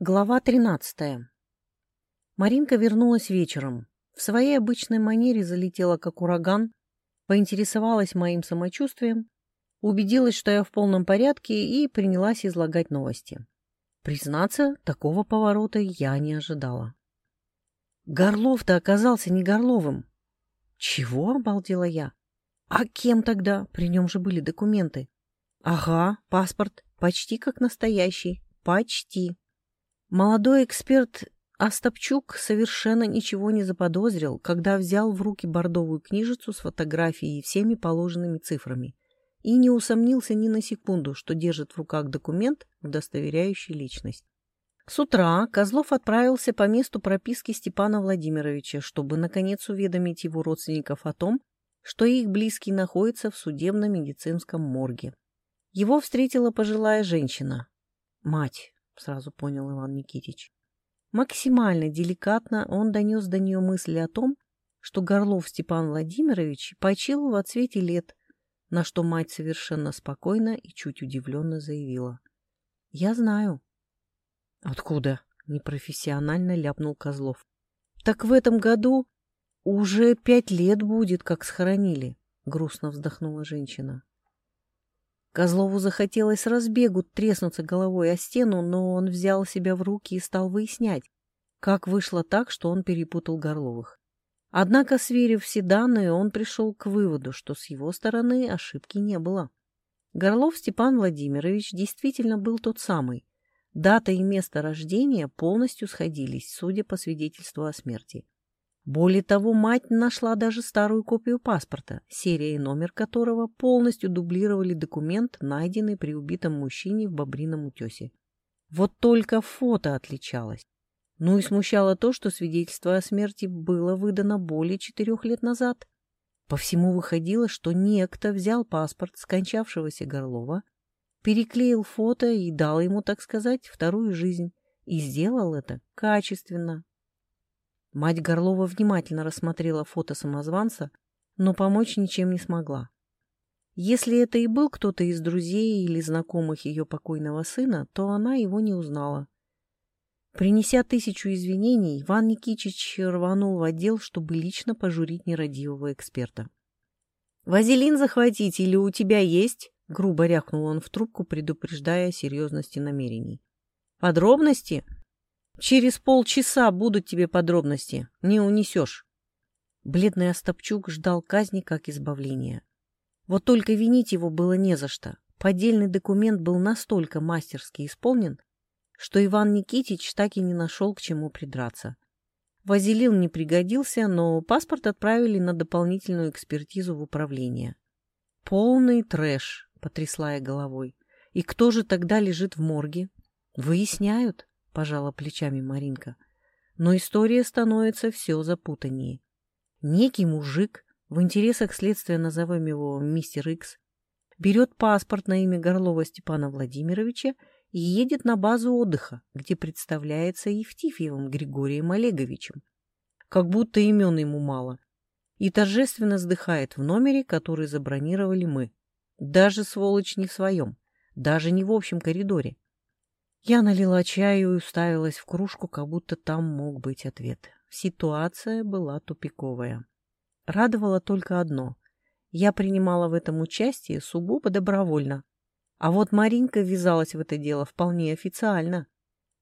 Глава 13. Маринка вернулась вечером. В своей обычной манере залетела как ураган, поинтересовалась моим самочувствием, убедилась, что я в полном порядке, и принялась излагать новости. Признаться, такого поворота я не ожидала. Горлов-то оказался не Горловым. Чего, обалдела я? А кем тогда? При нем же были документы. Ага, паспорт, почти как настоящий. Почти. Молодой эксперт Остапчук совершенно ничего не заподозрил, когда взял в руки бордовую книжицу с фотографией и всеми положенными цифрами и не усомнился ни на секунду, что держит в руках документ, удостоверяющий личность. С утра Козлов отправился по месту прописки Степана Владимировича, чтобы, наконец, уведомить его родственников о том, что их близкий находится в судебно-медицинском морге. Его встретила пожилая женщина. Мать. — сразу понял Иван Никитич. Максимально деликатно он донес до нее мысли о том, что Горлов Степан Владимирович почил в отсвете лет, на что мать совершенно спокойно и чуть удивленно заявила. — Я знаю. — Откуда? — непрофессионально ляпнул Козлов. — Так в этом году уже пять лет будет, как схоронили, — грустно вздохнула женщина. Козлову захотелось разбегу треснуться головой о стену, но он взял себя в руки и стал выяснять, как вышло так, что он перепутал Горловых. Однако, сверив все данные, он пришел к выводу, что с его стороны ошибки не было. Горлов Степан Владимирович действительно был тот самый. Дата и место рождения полностью сходились, судя по свидетельству о смерти. Более того, мать нашла даже старую копию паспорта, серия и номер которого полностью дублировали документ, найденный при убитом мужчине в Бобрином утесе. Вот только фото отличалось. Ну и смущало то, что свидетельство о смерти было выдано более четырех лет назад. По всему выходило, что некто взял паспорт скончавшегося Горлова, переклеил фото и дал ему, так сказать, вторую жизнь. И сделал это качественно, Мать Горлова внимательно рассмотрела фото самозванца, но помочь ничем не смогла. Если это и был кто-то из друзей или знакомых ее покойного сына, то она его не узнала. Принеся тысячу извинений, Иван Никитич рванул в отдел, чтобы лично пожурить нерадивого эксперта. «Вазелин захватить или у тебя есть?» — грубо рявкнул он в трубку, предупреждая о серьезности намерений. «Подробности? Через полчаса будут тебе подробности. Не унесешь. Бледный Остапчук ждал казни как избавления. Вот только винить его было не за что. Поддельный документ был настолько мастерски исполнен, что Иван Никитич так и не нашел к чему придраться. Вазелил не пригодился, но паспорт отправили на дополнительную экспертизу в управление. «Полный трэш», — потрясла я головой. «И кто же тогда лежит в морге?» «Выясняют» пожала плечами Маринка. Но история становится все запутаннее. Некий мужик, в интересах следствия назовем его мистер Икс, берет паспорт на имя Горлова Степана Владимировича и едет на базу отдыха, где представляется Евтифьевым Григорием Олеговичем. Как будто имен ему мало. И торжественно вздыхает в номере, который забронировали мы. Даже сволочь не в своем, даже не в общем коридоре. Я налила чаю и уставилась в кружку, как будто там мог быть ответ. Ситуация была тупиковая. Радовало только одно. Я принимала в этом участие сугубо добровольно. А вот Маринка ввязалась в это дело вполне официально.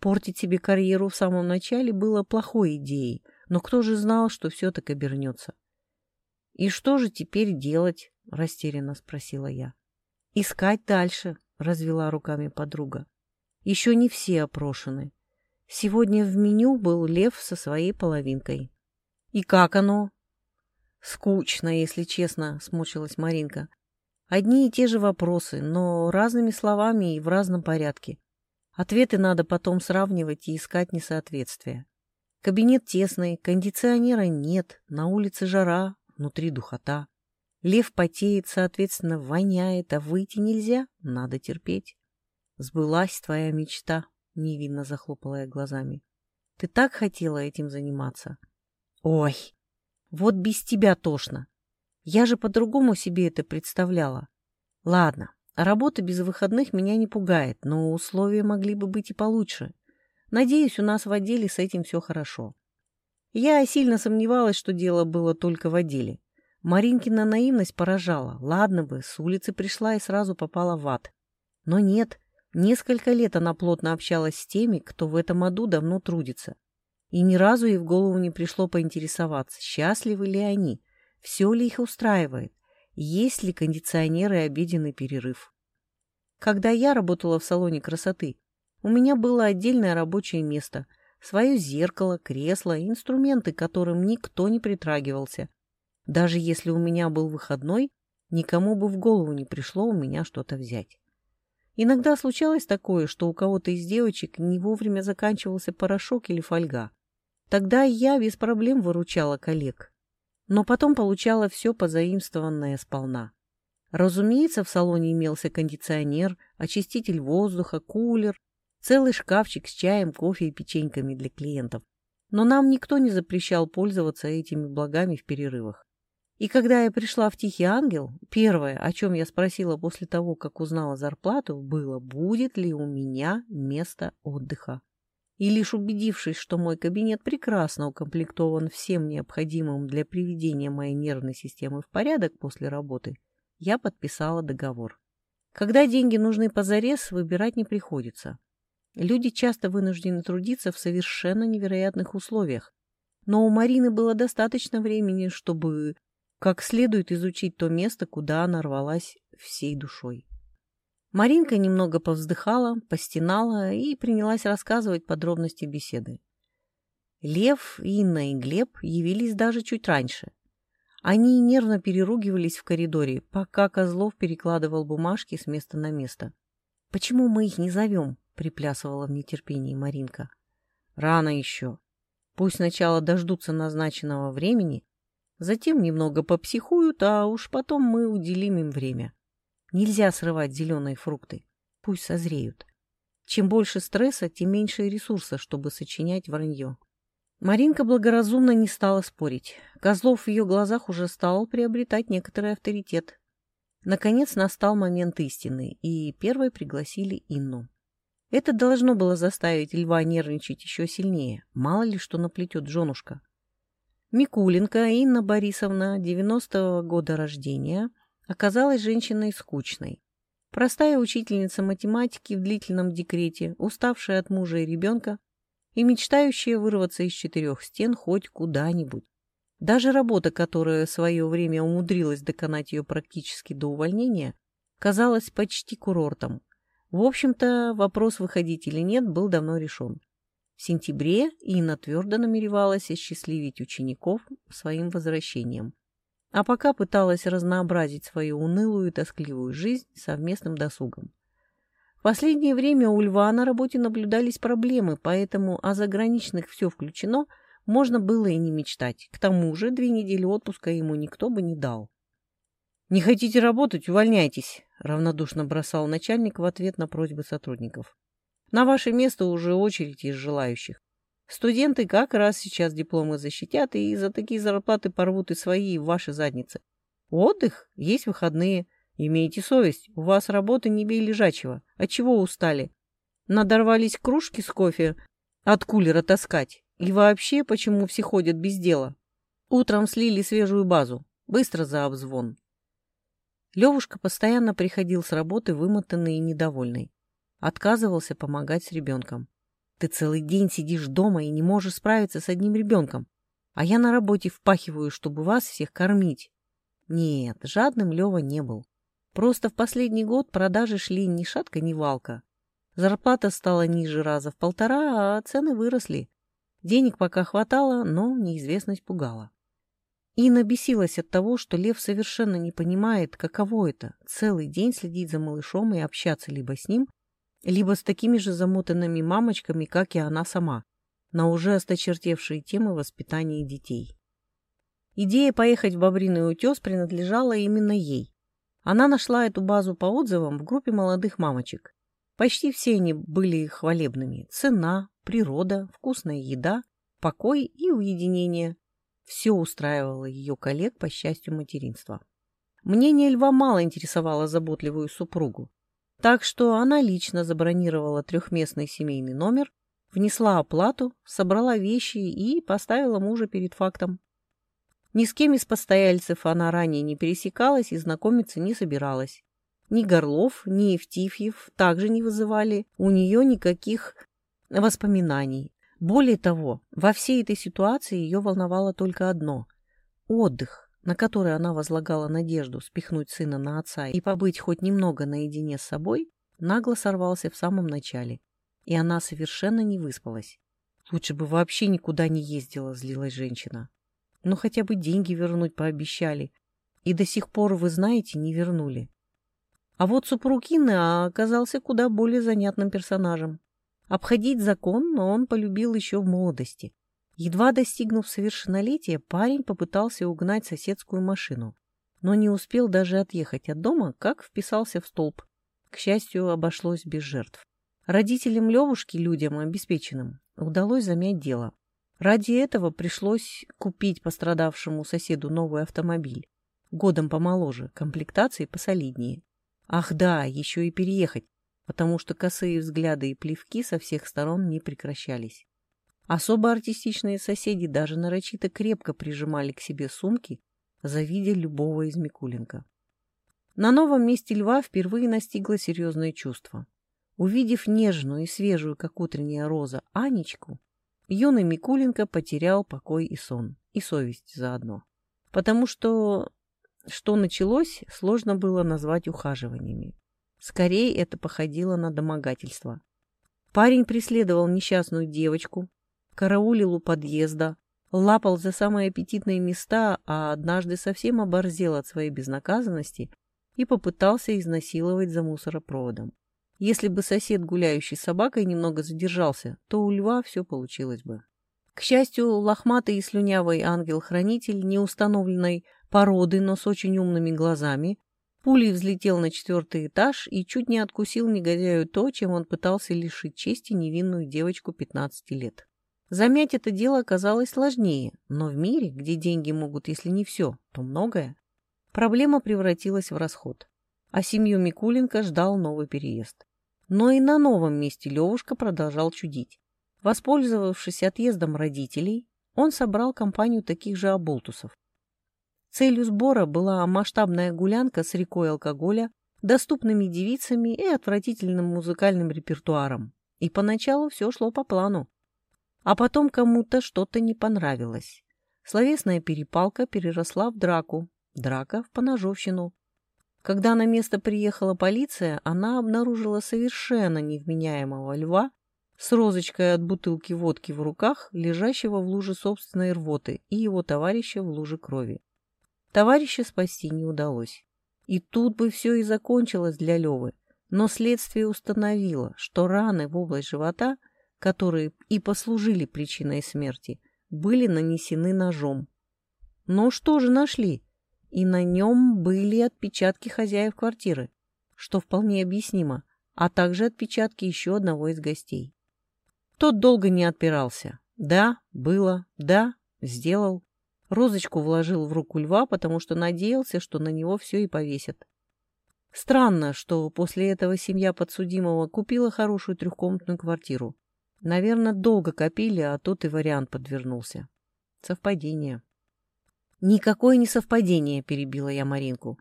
Портить себе карьеру в самом начале было плохой идеей, но кто же знал, что все так обернется? — И что же теперь делать? — растерянно спросила я. — Искать дальше, — развела руками подруга. Еще не все опрошены. Сегодня в меню был лев со своей половинкой. И как оно? Скучно, если честно, смучилась Маринка. Одни и те же вопросы, но разными словами и в разном порядке. Ответы надо потом сравнивать и искать несоответствия. Кабинет тесный, кондиционера нет, на улице жара, внутри духота. Лев потеет, соответственно, воняет, а выйти нельзя, надо терпеть. Сбылась твоя мечта, невинно захлопала я глазами. Ты так хотела этим заниматься. Ой, вот без тебя тошно. Я же по-другому себе это представляла. Ладно, работа без выходных меня не пугает, но условия могли бы быть и получше. Надеюсь, у нас в отделе с этим все хорошо. Я сильно сомневалась, что дело было только в отделе. Маринкина наивность поражала. Ладно бы, с улицы пришла и сразу попала в ад. Но нет, несколько лет она плотно общалась с теми, кто в этом аду давно трудится. И ни разу ей в голову не пришло поинтересоваться, счастливы ли они, все ли их устраивает, есть ли кондиционеры и обеденный перерыв. Когда я работала в салоне красоты, у меня было отдельное рабочее место, свое зеркало, кресло, инструменты, к которым никто не притрагивался. Даже если у меня был выходной, никому бы в голову не пришло у меня что-то взять. Иногда случалось такое, что у кого-то из девочек не вовремя заканчивался порошок или фольга. Тогда я без проблем выручала коллег. Но потом получала все позаимствованное сполна. Разумеется, в салоне имелся кондиционер, очиститель воздуха, кулер, целый шкафчик с чаем, кофе и печеньками для клиентов. Но нам никто не запрещал пользоваться этими благами в перерывах. И когда я пришла в Тихий Ангел, первое, о чем я спросила после того, как узнала зарплату, было, будет ли у меня место отдыха. И лишь убедившись, что мой кабинет прекрасно укомплектован всем необходимым для приведения моей нервной системы в порядок после работы, я подписала договор. Когда деньги нужны позарез, выбирать не приходится. Люди часто вынуждены трудиться в совершенно невероятных условиях. Но у Марины было достаточно времени, чтобы как следует изучить то место, куда она рвалась всей душой. Маринка немного повздыхала, постенала и принялась рассказывать подробности беседы. Лев, Инна и Глеб явились даже чуть раньше. Они нервно переругивались в коридоре, пока Козлов перекладывал бумажки с места на место. «Почему мы их не зовем?» — приплясывала в нетерпении Маринка. «Рано еще. Пусть сначала дождутся назначенного времени, затем немного попсихуют, а уж потом мы уделим им время. Нельзя срывать зеленые фрукты. Пусть созреют. Чем больше стресса, тем меньше ресурса, чтобы сочинять вранье. Маринка благоразумно не стала спорить. Козлов в ее глазах уже стал приобретать некоторый авторитет. Наконец настал момент истины, и первой пригласили Инну. Это должно было заставить льва нервничать еще сильнее. Мало ли что наплетет женушка. Микуленко Инна Борисовна, 90-го года рождения, оказалась женщиной скучной. Простая учительница математики в длительном декрете, уставшая от мужа и ребенка, и мечтающая вырваться из четырех стен хоть куда-нибудь. Даже работа, которая в свое время умудрилась доконать ее практически до увольнения, казалась почти курортом. В общем-то, вопрос, выходить или нет, был давно решен. В сентябре Инна твердо намеревалась осчастливить учеников своим возвращением. А пока пыталась разнообразить свою унылую и тоскливую жизнь совместным досугом. В последнее время у Льва на работе наблюдались проблемы, поэтому о заграничных все включено можно было и не мечтать. К тому же две недели отпуска ему никто бы не дал. «Не хотите работать? Увольняйтесь», — равнодушно бросал начальник в ответ на просьбы сотрудников. «На ваше место уже очередь из желающих. Студенты как раз сейчас дипломы защитят и за такие зарплаты порвут и свои, и ваши задницы. Отдых, есть выходные, Имейте совесть, у вас работа не бей лежачего. Отчего устали? Надорвались кружки с кофе от кулера таскать? И вообще, почему все ходят без дела? Утром слили свежую базу. Быстро за обзвон. Левушка постоянно приходил с работы вымотанный и недовольный. Отказывался помогать с ребенком. Ты целый день сидишь дома и не можешь справиться с одним ребенком. А я на работе впахиваю, чтобы вас всех кормить. Нет, жадным Лева не был. Просто в последний год продажи шли ни шатка, ни валка. Зарплата стала ниже раза в полтора, а цены выросли. Денег пока хватало, но неизвестность пугала. Инна бесилась от того, что Лев совершенно не понимает, каково это — целый день следить за малышом и общаться либо с ним, либо с такими же замотанными мамочками, как и она сама, на уже осточертевшие темы воспитания детей. Идея поехать в Бобриный утес принадлежала именно ей. Она нашла эту базу по отзывам в группе молодых мамочек. Почти все они были хвалебными. Цена, природа, вкусная еда, покой и уединение. Все устраивало ее коллег по счастью материнства. Мнение Льва мало интересовало заботливую супругу. Так что она лично забронировала трехместный семейный номер, внесла оплату, собрала вещи и поставила мужа перед фактом. Ни с кем из постояльцев она ранее не пересекалась и знакомиться не собиралась. Ни Горлов, ни Евтифьев также не вызывали у нее никаких воспоминаний. Более того, во всей этой ситуации ее волновало только одно – отдых, на который она возлагала надежду спихнуть сына на отца и побыть хоть немного наедине с собой, нагло сорвался в самом начале, и она совершенно не выспалась. Лучше бы вообще никуда не ездила, злилась женщина. Но хотя бы деньги вернуть пообещали. И до сих пор, вы знаете, не вернули. А вот супруг Инны оказался куда более занятным персонажем. Обходить закон, он полюбил еще в молодости. Едва достигнув совершеннолетия, парень попытался угнать соседскую машину, но не успел даже отъехать от дома, как вписался в столб. К счастью, обошлось без жертв. Родителям Левушки, людям обеспеченным, удалось замять дело. Ради этого пришлось купить пострадавшему соседу новый автомобиль, годом помоложе, комплектации посолиднее. Ах да, еще и переехать, потому что косые взгляды и плевки со всех сторон не прекращались. Особо артистичные соседи даже нарочито крепко прижимали к себе сумки, завидя любого из Микуленко. На новом месте льва впервые настигло серьезное чувство. Увидев нежную и свежую, как утренняя роза, Анечку, юный Микуленко потерял покой и сон, и совесть заодно. Потому что что началось, сложно было назвать ухаживаниями. Скорее это походило на домогательство. Парень преследовал несчастную девочку, караулил у подъезда, лапал за самые аппетитные места, а однажды совсем оборзел от своей безнаказанности и попытался изнасиловать за мусоропроводом. Если бы сосед, гуляющий с собакой, немного задержался, то у льва все получилось бы. К счастью, лохматый и слюнявый ангел-хранитель неустановленной породы, но с очень умными глазами, пулей взлетел на четвертый этаж и чуть не откусил негодяю то, чем он пытался лишить чести невинную девочку 15 лет. Замять это дело оказалось сложнее, но в мире, где деньги могут, если не все, то многое, проблема превратилась в расход. А семью Микуленко ждал новый переезд. Но и на новом месте Левушка продолжал чудить. Воспользовавшись отъездом родителей, он собрал компанию таких же оболтусов. Целью сбора была масштабная гулянка с рекой алкоголя, доступными девицами и отвратительным музыкальным репертуаром. И поначалу все шло по плану. А потом кому-то что-то не понравилось. Словесная перепалка переросла в драку, драка в поножовщину. Когда на место приехала полиция, она обнаружила совершенно невменяемого льва с розочкой от бутылки водки в руках, лежащего в луже собственной рвоты, и его товарища в луже крови. Товарища спасти не удалось. И тут бы все и закончилось для Левы, но следствие установило, что раны в область живота – которые и послужили причиной смерти, были нанесены ножом. Но что же нашли? И на нем были отпечатки хозяев квартиры, что вполне объяснимо, а также отпечатки еще одного из гостей. Тот долго не отпирался. Да, было, да, сделал. Розочку вложил в руку льва, потому что надеялся, что на него все и повесят. Странно, что после этого семья подсудимого купила хорошую трехкомнатную квартиру. Наверное, долго копили, а тут и вариант подвернулся. Совпадение. Никакое не совпадение, перебила я Маринку.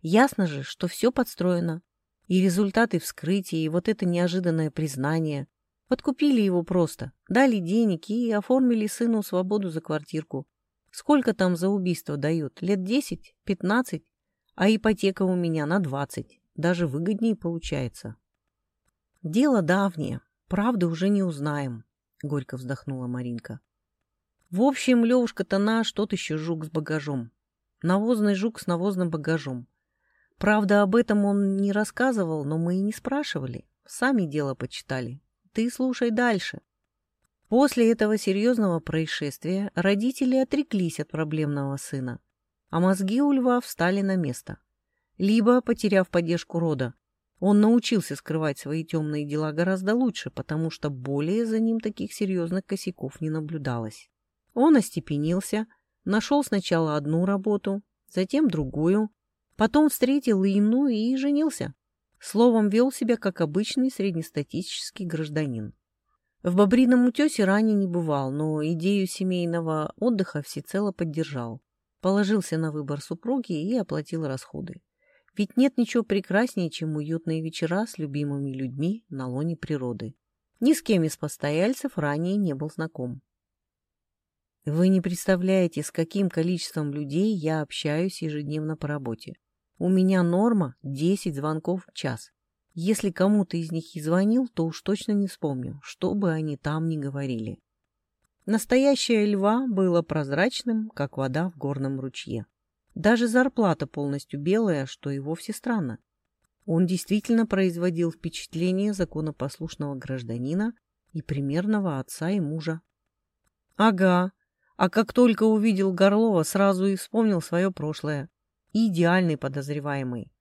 Ясно же, что все подстроено. И результаты вскрытия, и вот это неожиданное признание. Подкупили его просто, дали денег и оформили сыну свободу за квартирку. Сколько там за убийство дают? Лет десять? Пятнадцать? А ипотека у меня на двадцать. Даже выгоднее получается. Дело давнее, Правды уже не узнаем, — горько вздохнула Маринка. В общем, Левушка-то наш, тот еще жук с багажом. Навозный жук с навозным багажом. Правда, об этом он не рассказывал, но мы и не спрашивали. Сами дело почитали. Ты слушай дальше. После этого серьезного происшествия родители отреклись от проблемного сына, а мозги у льва встали на место. Либо, потеряв поддержку рода, он научился скрывать свои темные дела гораздо лучше, потому что более за ним таких серьезных косяков не наблюдалось. Он остепенился, нашел сначала одну работу, затем другую, потом встретил Инну и женился. Словом, вел себя как обычный среднестатистический гражданин. В Бобрином утесе ранее не бывал, но идею семейного отдыха всецело поддержал. Положился на выбор супруги и оплатил расходы. Ведь нет ничего прекраснее, чем уютные вечера с любимыми людьми на лоне природы. Ни с кем из постояльцев ранее не был знаком. Вы не представляете, с каким количеством людей я общаюсь ежедневно по работе. У меня норма 10 звонков в час. Если кому-то из них и звонил, то уж точно не вспомню, что бы они там ни говорили. Настоящее льва было прозрачным, как вода в горном ручье. Даже зарплата полностью белая, что и вовсе странно. Он действительно производил впечатление законопослушного гражданина и примерного отца и мужа. Ага, а как только увидел Горлова, сразу и вспомнил свое прошлое. Идеальный подозреваемый.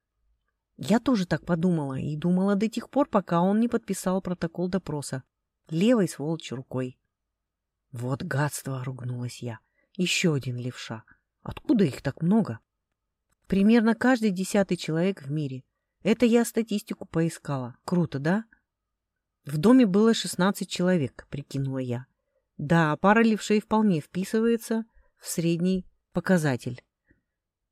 Я тоже так подумала и думала до тех пор, пока он не подписал протокол допроса. Левой сволочь рукой. Вот гадство, ругнулась я. Еще один левша. Откуда их так много? Примерно каждый десятый человек в мире. Это я статистику поискала. Круто, да? В доме было 16 человек, прикинула я. Да, пара левшей вполне вписывается в средний показатель.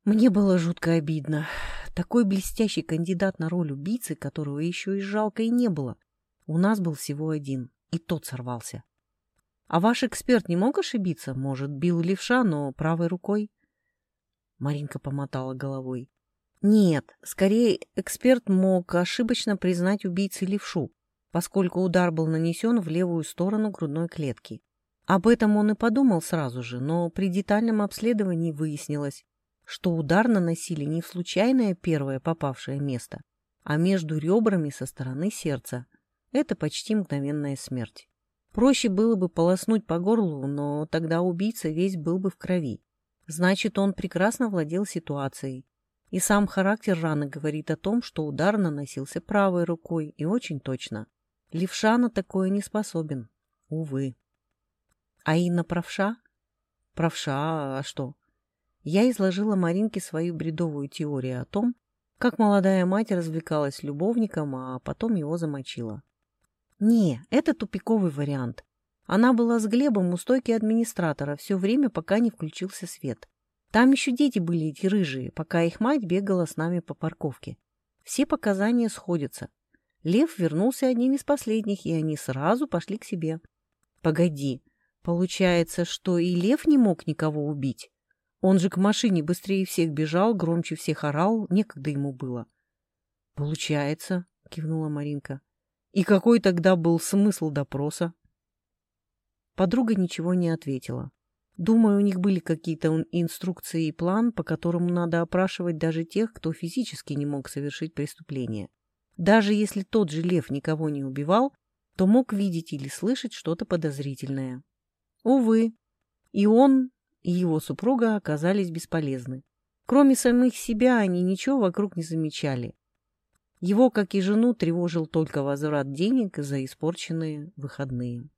Мне было жутко обидно. Такой блестящий кандидат на роль убийцы, которого еще и жалко и не было. У нас был всего один, и тот сорвался. А ваш эксперт не мог ошибиться? Может, бил левша, но правой рукой? Маринка помотала головой. Нет, скорее эксперт мог ошибочно признать убийцей левшу, поскольку удар был нанесен в левую сторону грудной клетки. Об этом он и подумал сразу же, но при детальном обследовании выяснилось, что удар наносили не в случайное первое попавшее место, а между ребрами со стороны сердца. Это почти мгновенная смерть. Проще было бы полоснуть по горлу, но тогда убийца весь был бы в крови. Значит, он прекрасно владел ситуацией. И сам характер раны говорит о том, что удар наносился правой рукой и очень точно. Левша на такое не способен. Увы. А Инна правша? Правша, а что? Я изложила Маринке свою бредовую теорию о том, как молодая мать развлекалась любовником, а потом его замочила. Не, это тупиковый вариант. Она была с Глебом у стойки администратора все время, пока не включился свет. Там еще дети были эти рыжие, пока их мать бегала с нами по парковке. Все показания сходятся. Лев вернулся одним из последних, и они сразу пошли к себе. Погоди, получается, что и Лев не мог никого убить? Он же к машине быстрее всех бежал, громче всех орал, некогда ему было. Получается, кивнула Маринка. И какой тогда был смысл допроса? Подруга ничего не ответила. Думаю, у них были какие-то инструкции и план, по которому надо опрашивать даже тех, кто физически не мог совершить преступление. Даже если тот же лев никого не убивал, то мог видеть или слышать что-то подозрительное. Увы, и он, и его супруга оказались бесполезны. Кроме самих себя они ничего вокруг не замечали. Его, как и жену, тревожил только возврат денег за испорченные выходные.